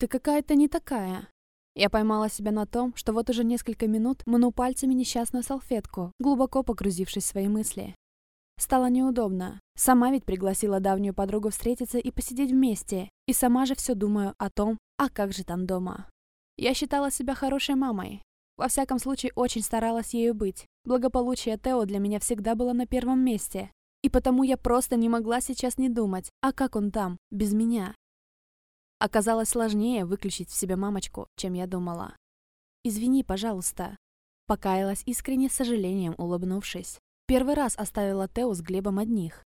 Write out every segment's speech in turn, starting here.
ты какая-то не такая». Я поймала себя на том, что вот уже несколько минут мну пальцами несчастную салфетку, глубоко погрузившись в свои мысли. Стало неудобно. Сама ведь пригласила давнюю подругу встретиться и посидеть вместе, и сама же все думаю о том, а как же там дома. Я считала себя хорошей мамой. Во всяком случае, очень старалась ею быть. Благополучие Тео для меня всегда было на первом месте. И потому я просто не могла сейчас не думать, а как он там, без меня. Оказалось сложнее выключить в себе мамочку, чем я думала. «Извини, пожалуйста», — покаялась искренне с сожалением, улыбнувшись. Первый раз оставила Тео с Глебом одних.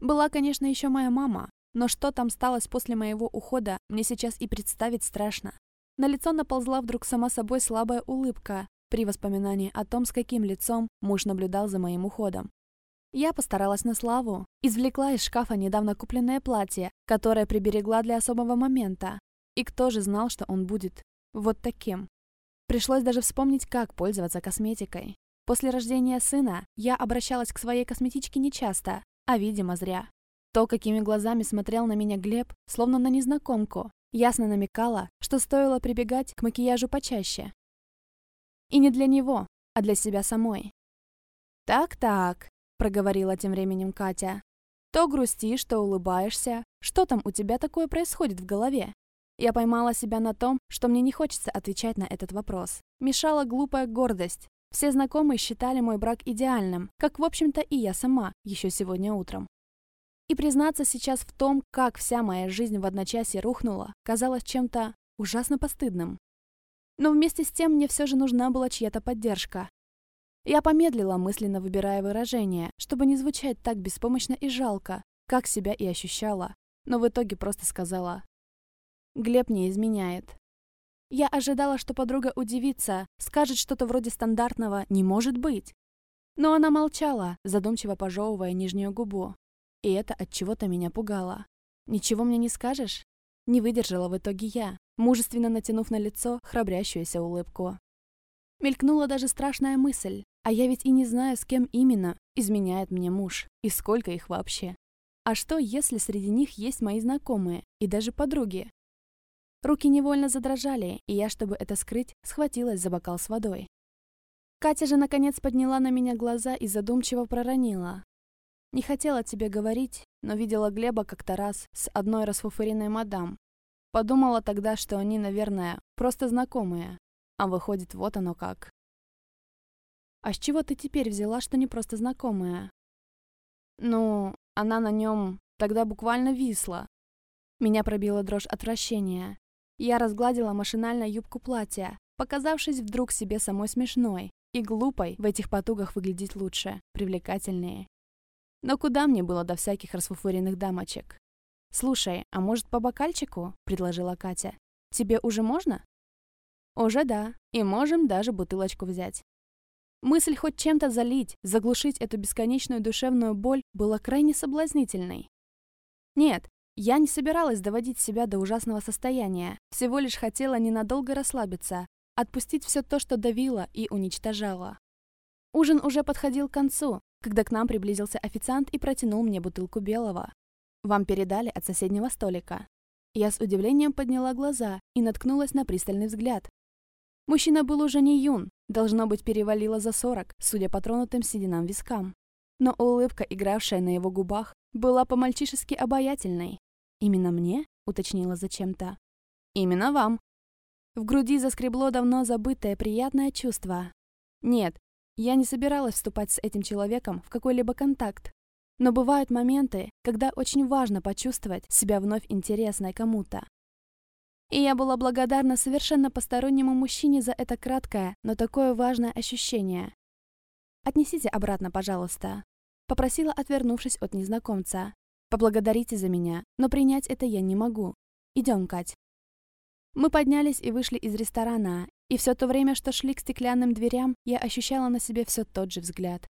Была, конечно, еще моя мама, но что там сталось после моего ухода, мне сейчас и представить страшно. На лицо наползла вдруг сама собой слабая улыбка при воспоминании о том, с каким лицом муж наблюдал за моим уходом. Я постаралась на славу, извлекла из шкафа недавно купленное платье, которое приберегла для особого момента. И кто же знал, что он будет вот таким? Пришлось даже вспомнить, как пользоваться косметикой. После рождения сына я обращалась к своей косметичке нечасто, а, видимо, зря. То, какими глазами смотрел на меня Глеб, словно на незнакомку, ясно намекало, что стоило прибегать к макияжу почаще. И не для него, а для себя самой. «Так-так», — проговорила тем временем Катя. «То грустишь, то улыбаешься. Что там у тебя такое происходит в голове?» Я поймала себя на том, что мне не хочется отвечать на этот вопрос. Мешала глупая гордость. Все знакомые считали мой брак идеальным, как, в общем-то, и я сама, еще сегодня утром. И признаться сейчас в том, как вся моя жизнь в одночасье рухнула, казалось чем-то ужасно постыдным. Но вместе с тем мне все же нужна была чья-то поддержка, я помедлила, мысленно выбирая выражение, чтобы не звучать так беспомощно и жалко, как себя и ощущала, но в итоге просто сказала. Глеб не изменяет. Я ожидала, что подруга удивится, скажет что-то вроде стандартного «не может быть». Но она молчала, задумчиво пожевывая нижнюю губу. И это от чего-то меня пугало. «Ничего мне не скажешь?» Не выдержала в итоге я, мужественно натянув на лицо храбрящуюся улыбку. Мелькнула даже страшная мысль. А я ведь и не знаю, с кем именно изменяет мне муж, и сколько их вообще. А что, если среди них есть мои знакомые и даже подруги? Руки невольно задрожали, и я, чтобы это скрыть, схватилась за бокал с водой. Катя же, наконец, подняла на меня глаза и задумчиво проронила. «Не хотела тебе говорить, но видела Глеба как-то раз с одной расфуфыренной мадам. Подумала тогда, что они, наверное, просто знакомые. А выходит, вот оно как. А с чего ты теперь взяла, что не просто знакомая? Ну, она на нем тогда буквально висла. Меня пробила дрожь отвращения. Я разгладила машинально юбку платья, показавшись вдруг себе самой смешной и глупой в этих потугах выглядеть лучше, привлекательнее. Но куда мне было до всяких расфуфуренных дамочек? «Слушай, а может, по бокальчику?» — предложила Катя. «Тебе уже можно?» «Уже да, и можем даже бутылочку взять. Мысль хоть чем-то залить, заглушить эту бесконечную душевную боль была крайне соблазнительной. Нет, я не собиралась доводить себя до ужасного состояния, всего лишь хотела ненадолго расслабиться, отпустить все то, что давило и уничтожало. Ужин уже подходил к концу, когда к нам приблизился официант и протянул мне бутылку белого. «Вам передали от соседнего столика». Я с удивлением подняла глаза и наткнулась на пристальный взгляд. Мужчина был уже не юн, Должно быть, перевалило за сорок, судя по тронутым сединам вискам. Но улыбка, игравшая на его губах, была по-мальчишески обаятельной. «Именно мне?» — уточнила зачем-то. «Именно вам». В груди заскребло давно забытое приятное чувство. Нет, я не собиралась вступать с этим человеком в какой-либо контакт. Но бывают моменты, когда очень важно почувствовать себя вновь интересной кому-то. И я была благодарна совершенно постороннему мужчине за это краткое, но такое важное ощущение. «Отнесите обратно, пожалуйста», — попросила, отвернувшись от незнакомца. «Поблагодарите за меня, но принять это я не могу. Идем, Кать». Мы поднялись и вышли из ресторана, и все то время, что шли к стеклянным дверям, я ощущала на себе все тот же взгляд.